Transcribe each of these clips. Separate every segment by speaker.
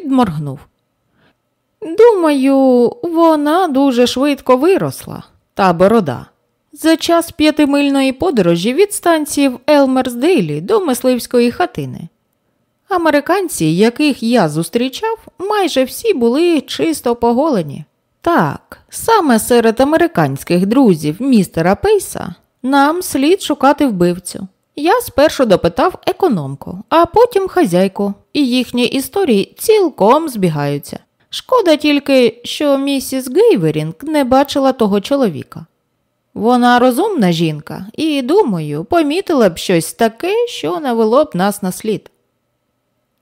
Speaker 1: підморгнув. Думаю, вона дуже швидко виросла, та борода. За час п'ятимильної подорожі від станції в Елмерсдейлі до мисливської хатини. Американці, яких я зустрічав, майже всі були чисто поголені. Так, саме серед американських друзів містера Пейса нам слід шукати вбивцю. Я спершу допитав економку, а потім хазяйку, і їхні історії цілком збігаються. Шкода тільки, що місіс Гейверінг не бачила того чоловіка. Вона розумна жінка і, думаю, помітила б щось таке, що навело б нас на слід.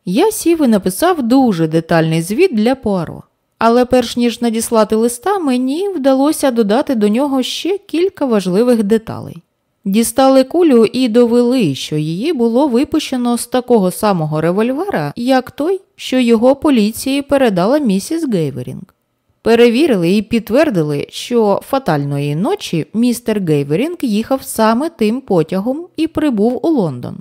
Speaker 1: Я сів і написав дуже детальний звіт для Пуаро, але перш ніж надіслати листа, мені вдалося додати до нього ще кілька важливих деталей. Дістали кулю і довели, що її було випущено з такого самого револьвера, як той, що його поліції передала місіс Гейверінг. Перевірили і підтвердили, що фатальної ночі містер Гейверінг їхав саме тим потягом і прибув у Лондон.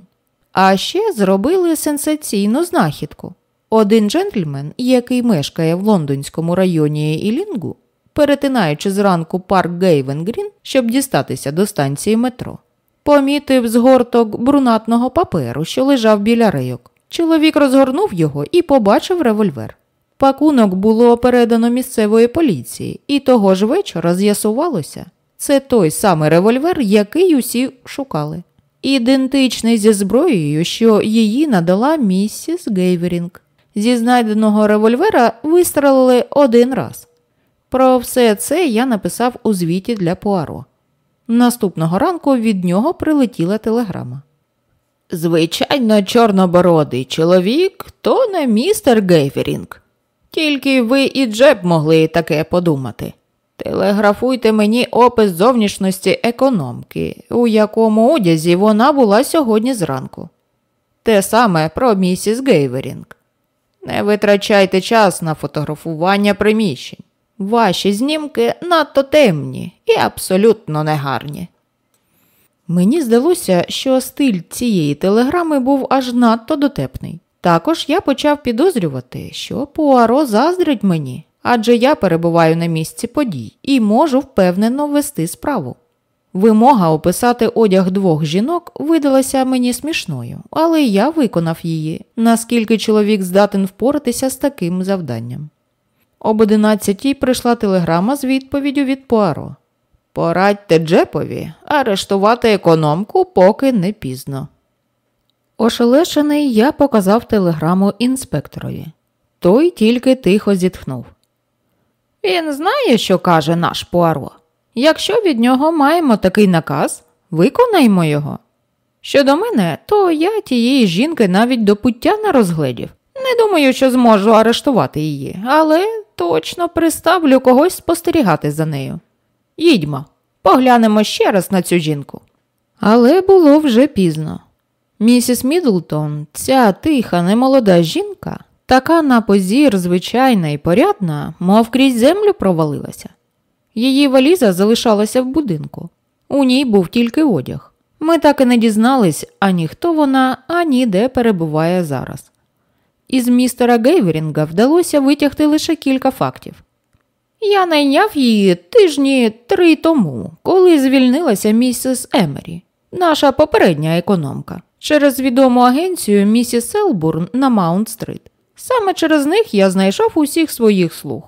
Speaker 1: А ще зробили сенсаційну знахідку. Один джентльмен, який мешкає в лондонському районі Ілінгу, перетинаючи зранку парк Гейвен Грін, щоб дістатися до станції метро, помітив згорток брунатного паперу, що лежав біля рейок. Чоловік розгорнув його і побачив револьвер. Пакунок було передано місцевій поліції, і того ж вечора з'ясувалося, це той самий револьвер, який усі шукали. Ідентичний зі зброєю, що її надала місіс Гейверінг. Зі знайденого револьвера вистрелили один раз. Про все це я написав у звіті для Пуаро. Наступного ранку від нього прилетіла телеграма. Звичайно, чорнобородий чоловік то не містер Гейверінг. Тільки ви і Джепп могли таке подумати. Телеграфуйте мені опис зовнішності економки, у якому одязі вона була сьогодні зранку. Те саме про місіс Гейверінг. Не витрачайте час на фотографування приміщень. Ваші знімки надто темні і абсолютно негарні. Мені здалося, що стиль цієї телеграми був аж надто дотепний. Також я почав підозрювати, що Пуаро заздрить мені, адже я перебуваю на місці подій і можу впевнено вести справу. Вимога описати одяг двох жінок видалася мені смішною, але я виконав її, наскільки чоловік здатен впоратися з таким завданням. Об одинадцятій прийшла телеграма з відповіддю від Пуаро. Порадьте Джепові арештувати економку, поки не пізно. Ошелешений я показав телеграму інспекторові. Той тільки тихо зітхнув. Він знає, що каже наш Пуаро. Якщо від нього маємо такий наказ, виконаймо його. Щодо мене, то я тієї жінки навіть до пуття не розгледів. Не думаю, що зможу арештувати її, але точно приставлю когось спостерігати за нею. Їдьмо, поглянемо ще раз на цю жінку. Але було вже пізно. Місіс Мідлтон, ця тиха, немолода жінка, така на позір звичайна і порядна, мов крізь землю провалилася. Її валіза залишалася в будинку. У ній був тільки одяг. Ми так і не дізнались ані хто вона, ані де перебуває зараз. Із містера Гейверінга вдалося витягти лише кілька фактів. Я найняв її тижні три тому, коли звільнилася місіс Емері, наша попередня економка, через відому агенцію місіс Селбурн на Маунт-стрит. Саме через них я знайшов усіх своїх слуг.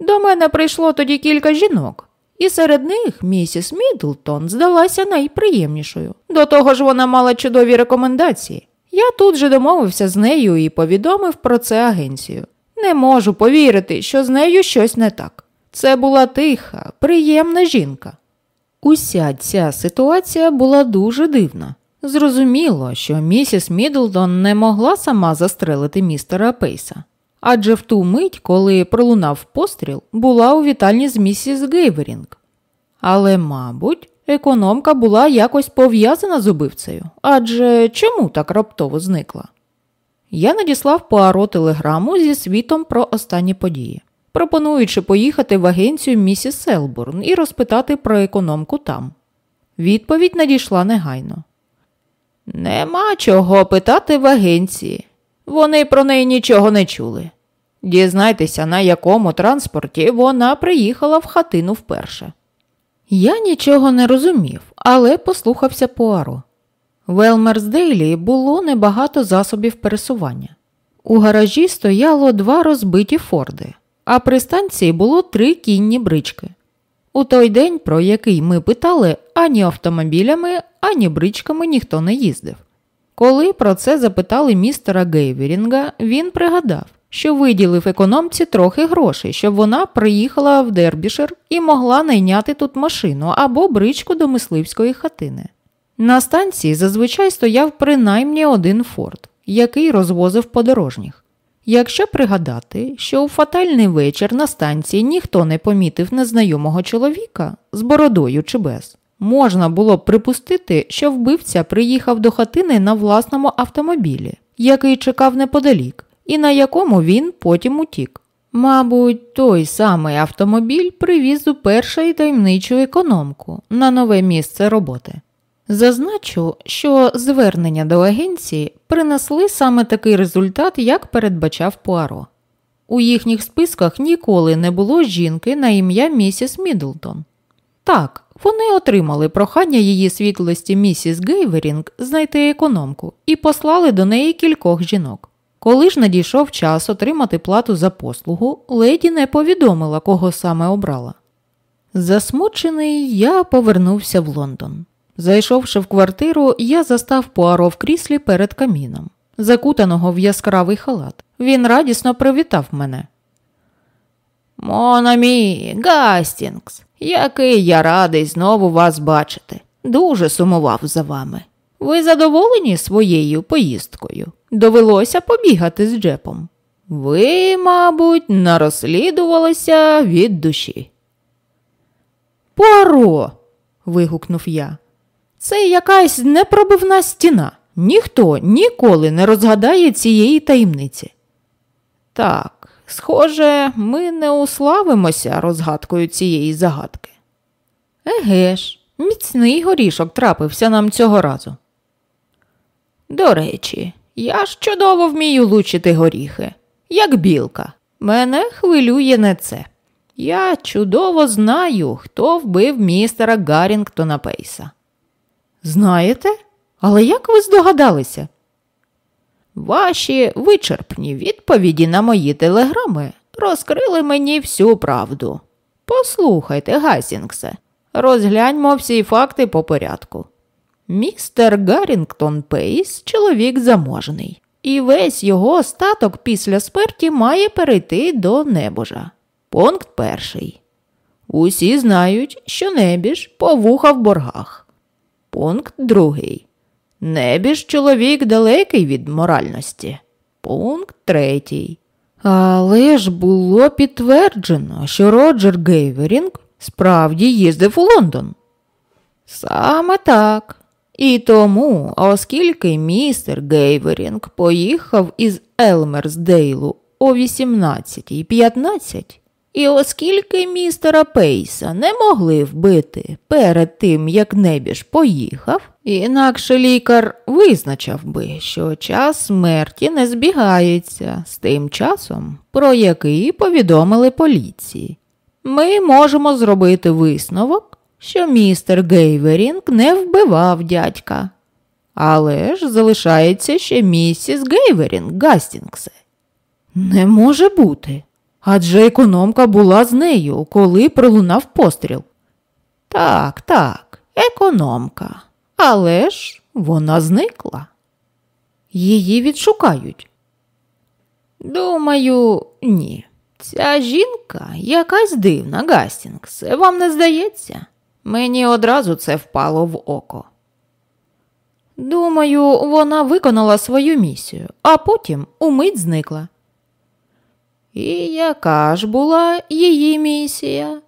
Speaker 1: До мене прийшло тоді кілька жінок, і серед них місіс Мідлтон здалася найприємнішою. До того ж, вона мала чудові рекомендації. Я тут же домовився з нею і повідомив про це агенцію. Не можу повірити, що з нею щось не так. Це була тиха, приємна жінка. Уся ця ситуація була дуже дивна. Зрозуміло, що місіс Мідлтон не могла сама застрелити містера Пейса, адже в ту мить, коли пролунав постріл, була у вітальні з місіс Гейверінг. Але, мабуть, економка була якось пов'язана з убивцею, адже чому так раптово зникла? Я надіслав Пуаро телеграму зі звітом про останні події, пропонуючи поїхати в агенцію місіс Селбурн і розпитати про економку там. Відповідь надійшла негайно. Нема чого питати в агенції. Вони про неї нічого не чули. Дізнайтеся, на якому транспорті вона приїхала в хатину вперше. Я нічого не розумів, але послухався Пуаро. В Елмерсдейлі було небагато засобів пересування. У гаражі стояло два розбиті форди, а при станції було три кінні брички. У той день, про який ми питали, ані автомобілями, ані бричками ніхто не їздив. Коли про це запитали містера Гейверінга, він пригадав, що виділив економці трохи грошей, щоб вона приїхала в Дербішир і могла найняти тут машину або бричку до мисливської хатини. На станції зазвичай стояв принаймні один форт, який розвозив подорожніх. Якщо пригадати, що у фатальний вечір на станції ніхто не помітив незнайомого чоловіка з бородою чи без, можна було б припустити, що вбивця приїхав до хатини на власному автомобілі, який чекав неподалік, і на якому він потім утік. Мабуть, той самий автомобіль привіз уперше таємничу економку на нове місце роботи. Зазначу, що звернення до агенції принесли саме такий результат, як передбачав Пуаро. У їхніх списках ніколи не було жінки на ім'я місіс Мідлтон. Так, вони отримали прохання її світлості місіс Гейверінг знайти економку і послали до неї кількох жінок. Коли ж надійшов час отримати плату за послугу, леді не повідомила, кого саме обрала. Засмучений, я повернувся в Лондон. Зайшовши в квартиру, я застав Пуаро в кріслі перед каміном, закутаного в яскравий халат. Він радісно привітав мене. Монамі, Гастінгс, який я радий знову вас бачити. Дуже сумував за вами. Ви задоволені своєю поїздкою? Довелося побігати з Джепом. Ви, мабуть, нарозслідувалися від душі. Пуаро. вигукнув я. Це якась непробивна стіна. Ніхто ніколи не розгадає цієї таємниці. Так, схоже, ми не уславимося розгадкою цієї загадки. Еге ж, міцний горішок трапився нам цього разу. До речі, я ж чудово вмію лучити горіхи, як білка. Мене хвилює не це. Я чудово знаю, хто вбив містера Гаррінгтона Пейса. Знаєте? Але як ви здогадалися? Ваші вичерпні відповіді на мої телеграми розкрили мені всю правду. Послухайте, Гасінгсе, розгляньмо всі факти по порядку. Містер Гаррінгтон Пейс чоловік заможний, і весь його статок після смерті має перейти до небожа. Пункт перший. Усі знають, що небіж повуха в боргах. Пункт другий. Небіж чоловік далекий від моральності. Пункт третій. Але ж було підтверджено, що Роджер Гейверінг справді їздив у Лондон. Саме так. І тому, оскільки містер Гейверінг поїхав із Елмерсдейлу о 18.15, і оскільки містера Пейса не могли вбити перед тим, як небіж поїхав, інакше лікар визначив би, що час смерті не збігається з тим часом, про який повідомили поліції, ми можемо зробити висновок, що містер Гейверінг не вбивав дядька. Але ж залишається ще місіс Гейверінг Гастінгсе. Не може бути адже економка була з нею, коли пролунав постріл. Так, так, економка. Але ж вона зникла. Її відшукають. Думаю, ні. Ця жінка якась дивна, Гастінгс, вам не здається? Мені одразу це впало в око. Думаю, вона виконала свою місію, а потім умить зникла. І яка ж була її місія?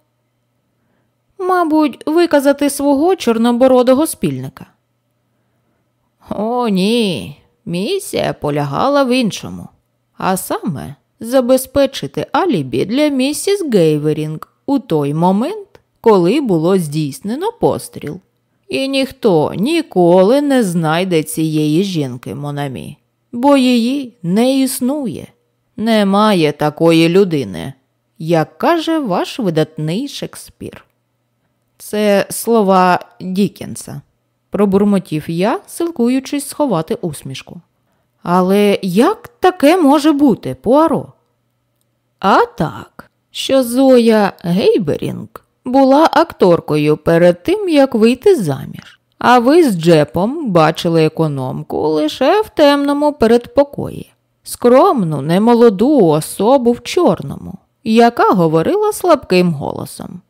Speaker 1: Мабуть, виказати свого чорнобородого спільника. О, ні, місія полягала в іншому, а саме забезпечити алібі для місіс Гейверінг у той момент, коли було здійснено постріл. І ніхто ніколи не знайде цієї жінки mon ami, бо її не існує. Немає такої людини, як каже ваш видатний Шекспір. Це слова Дікенса, пробурмотів я, силкуючись сховати усмішку. Але як таке може бути, Пуаро? А так, що Зоя Гейберінг була акторкою перед тим, як вийти заміж, а ви з Джепом бачили економку лише в темному передпокої, скромну, немолоду особу в чорному, яка говорила слабким голосом.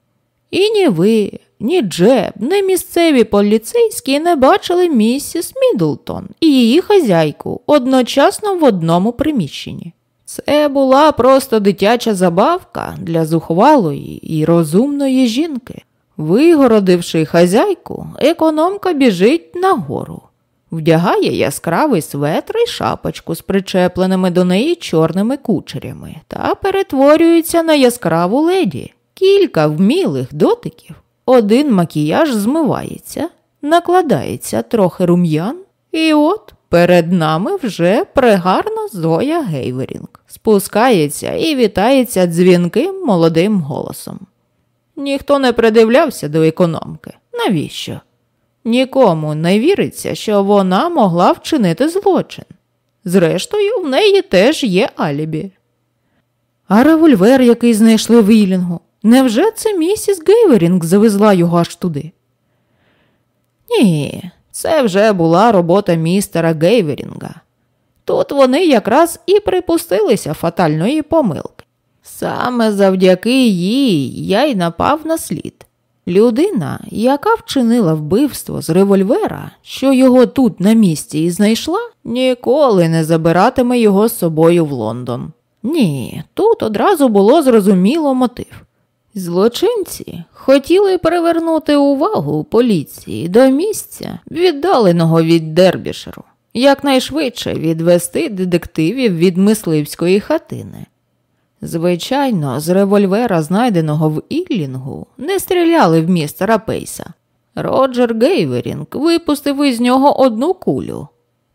Speaker 1: І ні ви, ні Джеб, ні місцеві поліцейські не бачили місіс Мідлтон і її хазяйку одночасно в одному приміщенні. Це була просто дитяча забавка для зухвалої і розумної жінки. Вигородивши хазяйку, економка біжить нагору, вдягає яскравий светр і шапочку з причепленими до неї чорними кучерями та перетворюється на яскраву леді. Кілька вмілих дотиків, один макіяж змивається, накладається трохи рум'ян, і от перед нами вже пригарна Зоя Гейверінг спускається і вітається дзвінким молодим голосом. Ніхто не придивлявся до економки. Навіщо? Нікому не віриться, що вона могла вчинити злочин. Зрештою, в неї теж є алібі. А револьвер, який знайшли в Ілінгу, невже це місіс Гейверінг завезла його аж туди? Ні, це вже була робота містера Гейверінга. Тут вони якраз і припустилися фатальної помилки. Саме завдяки їй я й напав на слід. Людина, яка вчинила вбивство з револьвера, що його тут на місці і знайшла, ніколи не забиратиме його з собою в Лондон. Ні, тут одразу було зрозуміло мотив. Злочинці хотіли привернути увагу поліції до місця, віддаленого від Дербішеру, якнайшвидше відвести детективів від мисливської хатини. Звичайно, з револьвера, знайденого в Ілінгу, не стріляли в містера Пейса. Роджер Гейверінг випустив із нього одну кулю,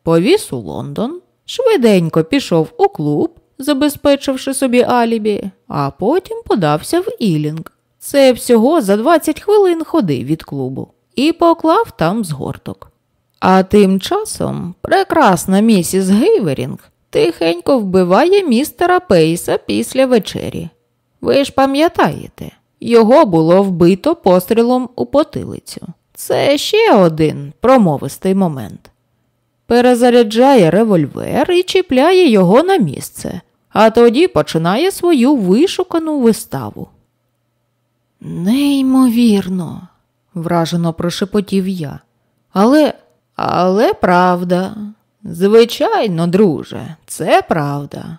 Speaker 1: повіз у Лондон, швиденько пішов у клуб, забезпечивши собі алібі, а потім подався в Ілінг. Це всього за 20 хвилин ходи від клубу і поклав там згорток. А тим часом прекрасна місіс Гейверінг тихенько вбиває містера Пейса після вечері. Ви ж пам'ятаєте, його було вбито пострілом у потилицю. Це ще один промовистий момент. Перезаряджає револьвер і чіпляє його на місце, а тоді починає свою вишукану виставу. Неймовірно, вражено прошепотів я. Але, але правда, звичайно, друже, це правда.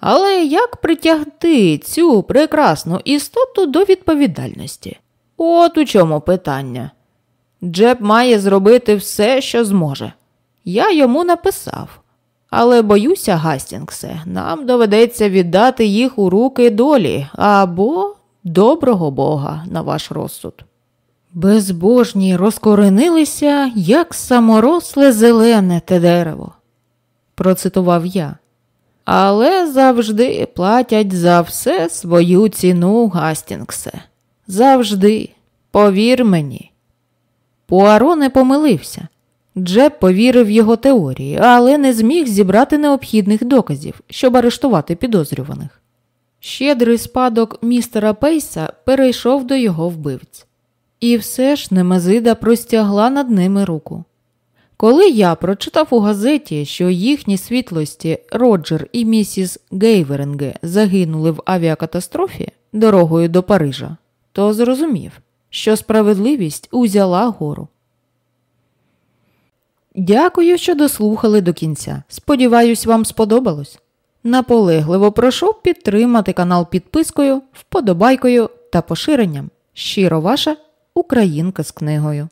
Speaker 1: Але як притягти цю прекрасну істоту до відповідальності? От у чому питання. Джеб має зробити все, що зможе. Я йому написав. Але боюся, Гастінгсе, нам доведеться віддати їх у руки долі або доброго Бога на ваш розсуд. Безбожні розкоренилися, як саморосле зелене те дерево, процитував я. Але завжди платять за все свою ціну, Гастінгсе. Завжди, повір мені. Пуаро не помилився. Джеб повірив його теорії, але не зміг зібрати необхідних доказів, щоб арештувати підозрюваних. Щедрий спадок містера Пейса перейшов до його вбивць. І все ж Немезида простягла над ними руку. Коли я прочитав у газеті, що їхні світлості Роджер і місіс Гейверинге загинули в авіакатастрофі дорогою до Парижа, то зрозумів, що справедливість узяла гору. Дякую, що дослухали до кінця. Сподіваюсь, вам сподобалось. Наполегливо прошу підтримати канал підпискою, вподобайкою та поширенням. Щиро ваша Українка з книгою.